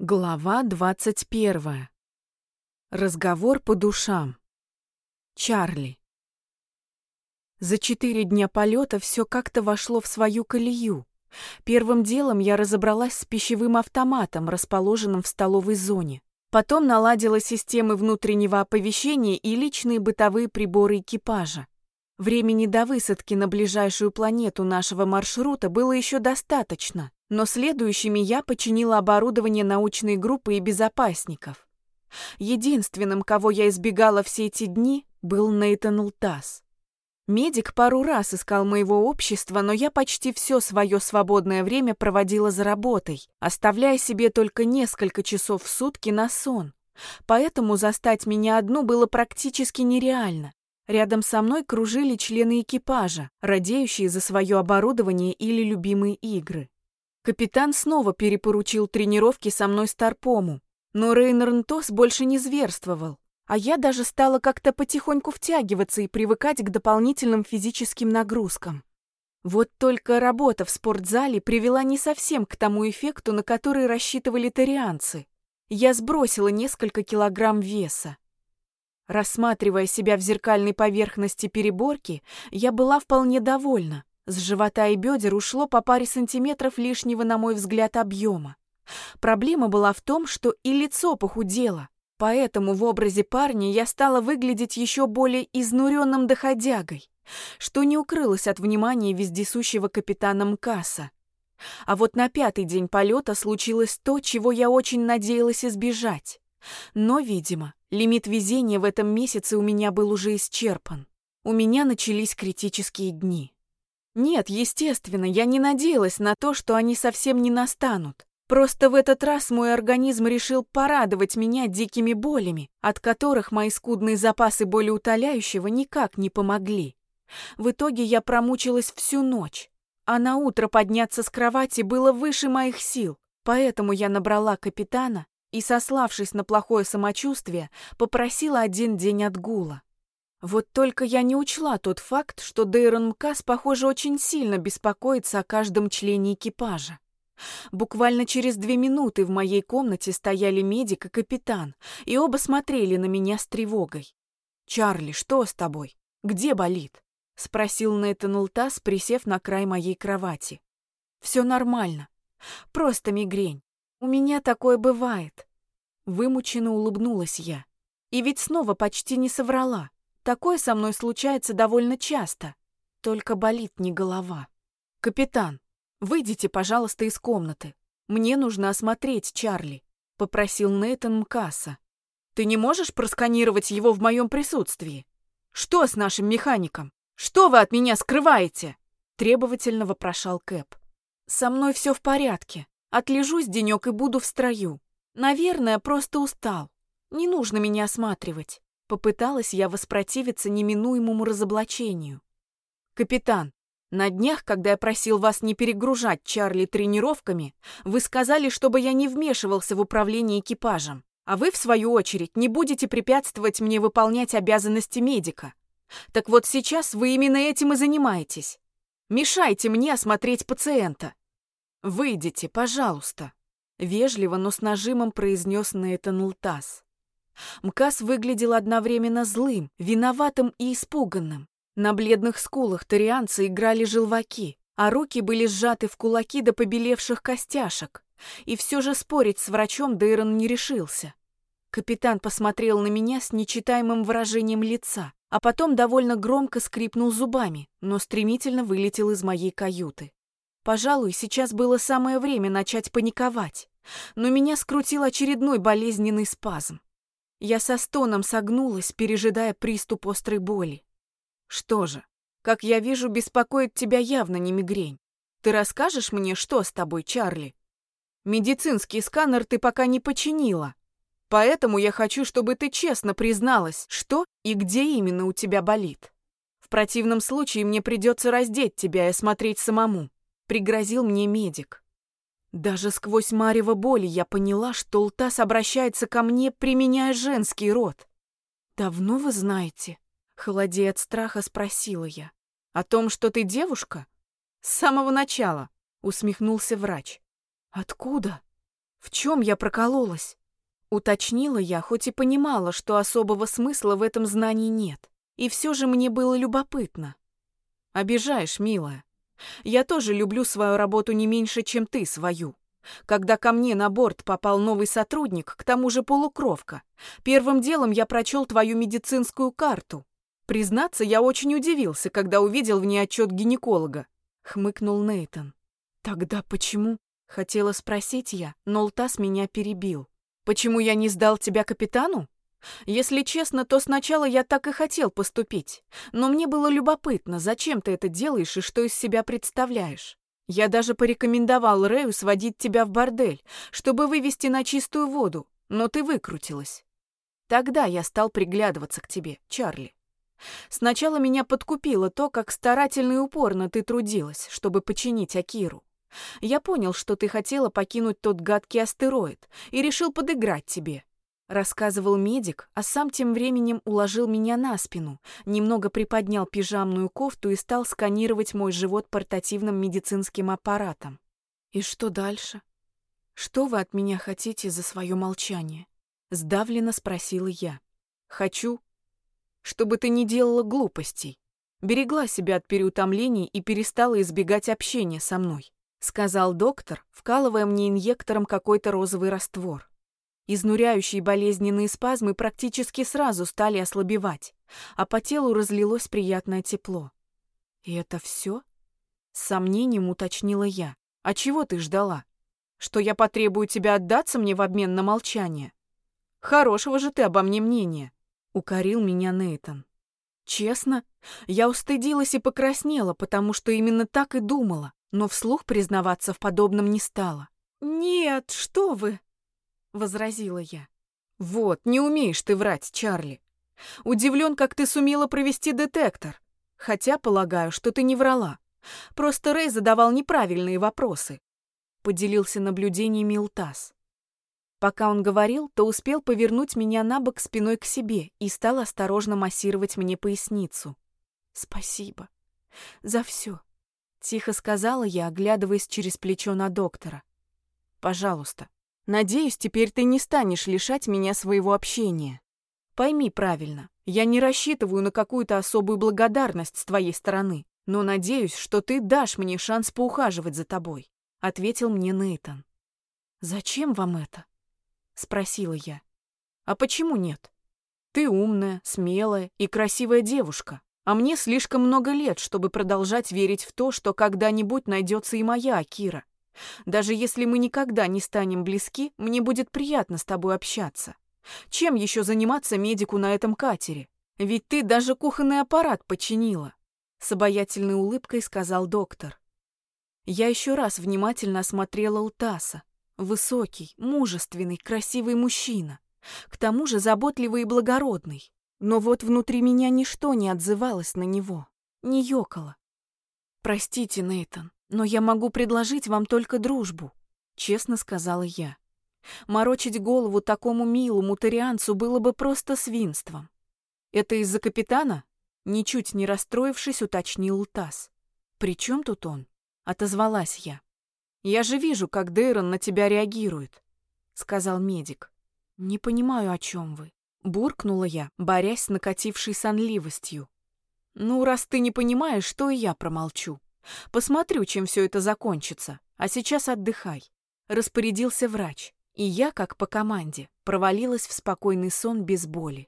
Глава двадцать первая. Разговор по душам. Чарли. За четыре дня полета все как-то вошло в свою колею. Первым делом я разобралась с пищевым автоматом, расположенным в столовой зоне. Потом наладила системы внутреннего оповещения и личные бытовые приборы экипажа. Времени до высадки на ближайшую планету нашего маршрута было еще достаточно, но следующими я починила оборудование научной группы и безопасников. Единственным, кого я избегала все эти дни, был Нейтан Лтас. Медик пару раз искал моего общества, но я почти все свое свободное время проводила за работой, оставляя себе только несколько часов в сутки на сон. Поэтому застать меня одну было практически нереально. Рядом со мной кружили члены экипажа, радеющие за свое оборудование или любимые игры. Капитан снова перепоручил тренировки со мной Старпому, но Рейнер Тос больше не зверствовал, а я даже стала как-то потихоньку втягиваться и привыкать к дополнительным физическим нагрузкам. Вот только работа в спортзале привела не совсем к тому эффекту, на который рассчитывали тарианцы. Я сбросила несколько килограмм веса. Рассматривая себя в зеркальной поверхности переборки, я была вполне довольна. С живота и бедер ушло по паре сантиметров лишнего, на мой взгляд, объема. Проблема была в том, что и лицо похудело, поэтому в образе парня я стала выглядеть еще более изнуренным доходягой, что не укрылось от внимания вездесущего капитана Мкаса. А вот на пятый день полета случилось то, чего я очень надеялась избежать. Но, видимо, лимит везения в этом месяце у меня был уже исчерпан. У меня начались критические дни. Нет, естественно, я не надеялась на то, что они совсем не настанут. Просто в этот раз мой организм решил порадовать меня дикими болями, от которых мои скудные запасы болеутоляющего никак не помогли. В итоге я промучилась всю ночь, а на утро подняться с кровати было выше моих сил, поэтому я набрала капитана и, сославшись на плохое самочувствие, попросила один день отгула. Вот только я не учла тот факт, что Дейрон Мкас, похоже, очень сильно беспокоится о каждом члене экипажа. Буквально через две минуты в моей комнате стояли медик и капитан, и оба смотрели на меня с тревогой. «Чарли, что с тобой? Где болит?» — спросил Нейтан Лтас, присев на край моей кровати. «Все нормально. Просто мигрень. У меня такое бывает. Вымученно улыбнулась я. И ведь снова почти не соврала. Такое со мной случается довольно часто. Только болит не голова. Капитан, выйдите, пожалуйста, из комнаты. Мне нужно осмотреть Чарли, попросил Нейтан Мкаса. Ты не можешь просканировать его в моем присутствии? Что с нашим механиком? Что вы от меня скрываете? Требовательно вопрошал Кэп. Со мной все в порядке. Отлежусь денек и буду в строю. Наверное, просто устал. Не нужно меня осматривать. Попыталась я воспротивиться неминуемому разоблачению. Капитан, на днях, когда я просил вас не перегружать Чарли тренировками, вы сказали, чтобы я не вмешивался в управление экипажем, а вы, в свою очередь, не будете препятствовать мне выполнять обязанности медика. Так вот сейчас вы именно этим и занимаетесь. Мешайте мне осмотреть пациента. «Выйдите, пожалуйста», — вежливо, но с нажимом произнес Нейтан Лтас. Мкас выглядел одновременно злым, виноватым и испуганным. На бледных скулах тарианца играли желваки, а руки были сжаты в кулаки до побелевших костяшек. И все же спорить с врачом Дейрон не решился. Капитан посмотрел на меня с нечитаемым выражением лица, а потом довольно громко скрипнул зубами, но стремительно вылетел из моей каюты. Пожалуй, сейчас было самое время начать паниковать, но меня скрутил очередной болезненный спазм. Я со стоном согнулась, пережидая приступ острой боли. Что же, как я вижу, беспокоит тебя явно не мигрень. Ты расскажешь мне, что с тобой, Чарли? Медицинский сканер ты пока не починила. Поэтому я хочу, чтобы ты честно призналась, что и где именно у тебя болит. В противном случае мне придется раздеть тебя и осмотреть самому пригрозил мне медик. Даже сквозь марево боли я поняла, что Лтас обращается ко мне, применяя женский род. «Давно вы знаете?» — холодея от страха спросила я. «О том, что ты девушка?» «С самого начала», — усмехнулся врач. «Откуда?» В чем я прокололась? Уточнила я, хоть и понимала, что особого смысла в этом знании нет. И все же мне было любопытно. Обижаешь, милая. Я тоже люблю свою работу не меньше, чем ты свою. Когда ко мне на борт попал новый сотрудник, к тому же полукровка, первым делом я прочел твою медицинскую карту. Признаться, я очень удивился, когда увидел в ней отчет гинеколога. Хмыкнул Нейтон. Тогда почему? Хотела спросить я, но Лтас меня перебил. Почему я не сдал тебя капитану? Если честно, то сначала я так и хотел поступить, но мне было любопытно, зачем ты это делаешь и что из себя представляешь. Я даже порекомендовал Рэю сводить тебя в бордель, чтобы вывести на чистую воду, но ты выкрутилась. Тогда я стал приглядываться к тебе, Чарли. Сначала меня подкупило то, как старательно и упорно ты трудилась, чтобы починить Акиру. Я понял, что ты хотела покинуть тот гадкий астероид, и решил подыграть тебе. Рассказывал медик, а сам тем временем уложил меня на спину, немного приподнял пижамную кофту и стал сканировать мой живот портативным медицинским аппаратом. И что дальше? Что вы от меня хотите за свое молчание? Сдавленно спросила я. Хочу, чтобы ты не делала глупостей, берегла себя от переутомлений и перестала избегать общения со мной, сказал доктор, вкалывая мне инъектором какой-то розовый раствор. Изнуряющие болезненные спазмы практически сразу стали ослабевать, а по телу разлилось приятное тепло. «И это все?» С сомнением уточнила я. «А чего ты ждала? Что я потребую тебя отдаться мне в обмен на молчание? Хорошего же ты обо мне мнения!» Укорил меня Нейтон. Честно, я устыдилась и покраснела, потому что именно так и думала, но вслух признаваться в подобном не стала. «Нет, что вы!» Возразила я. Вот, не умеешь ты врать, Чарли. Удивлен, как ты сумела провести детектор. Хотя полагаю, что ты не врала. Просто Рэй задавал неправильные вопросы. Поделился наблюдениями Илтас. Пока он говорил, то успел повернуть меня на бок спиной к себе и стал осторожно массировать мне поясницу. «Спасибо. За все», — тихо сказала я, оглядываясь через плечо на доктора. «Пожалуйста, Надеюсь, теперь ты не станешь лишать меня своего общения. Пойми правильно, я не рассчитываю на какую-то особую благодарность с твоей стороны, но надеюсь, что ты дашь мне шанс поухаживать за тобой, ответил мне Нейтон. Зачем вам это? спросила я. А почему нет? Ты умная, смелая и красивая девушка, а мне слишком много лет, чтобы продолжать верить в то, что когда-нибудь найдется и моя Акира. Даже если мы никогда не станем близки, мне будет приятно с тобой общаться. Чем еще заниматься медику на этом катере? Ведь ты даже кухонный аппарат починила. С обаятельной улыбкой сказал доктор. Я еще раз внимательно осмотрела Лтаса. Высокий, мужественный, красивый мужчина. К тому же заботливый и благородный. Но вот внутри меня ничто не отзывалось на него, не ёкало. Простите, Нейтон, но я могу предложить вам только дружбу, честно сказала я. Морочить голову такому милому тарианцу было бы просто свинством. Это из-за капитана? Ничуть не расстроившись, уточнил Тасс. «При чем тут он?» — отозвалась я. «Я же вижу, как Дейрон на тебя реагирует», — сказал медик. «Не понимаю, о чем вы», — буркнула я, борясь с накатившей сонливостью. «Ну, раз ты не понимаешь, то и я промолчу. Посмотрю, чем все это закончится. А сейчас отдыхай. Распорядился врач, и я, как по команде, провалилась в спокойный сон без боли.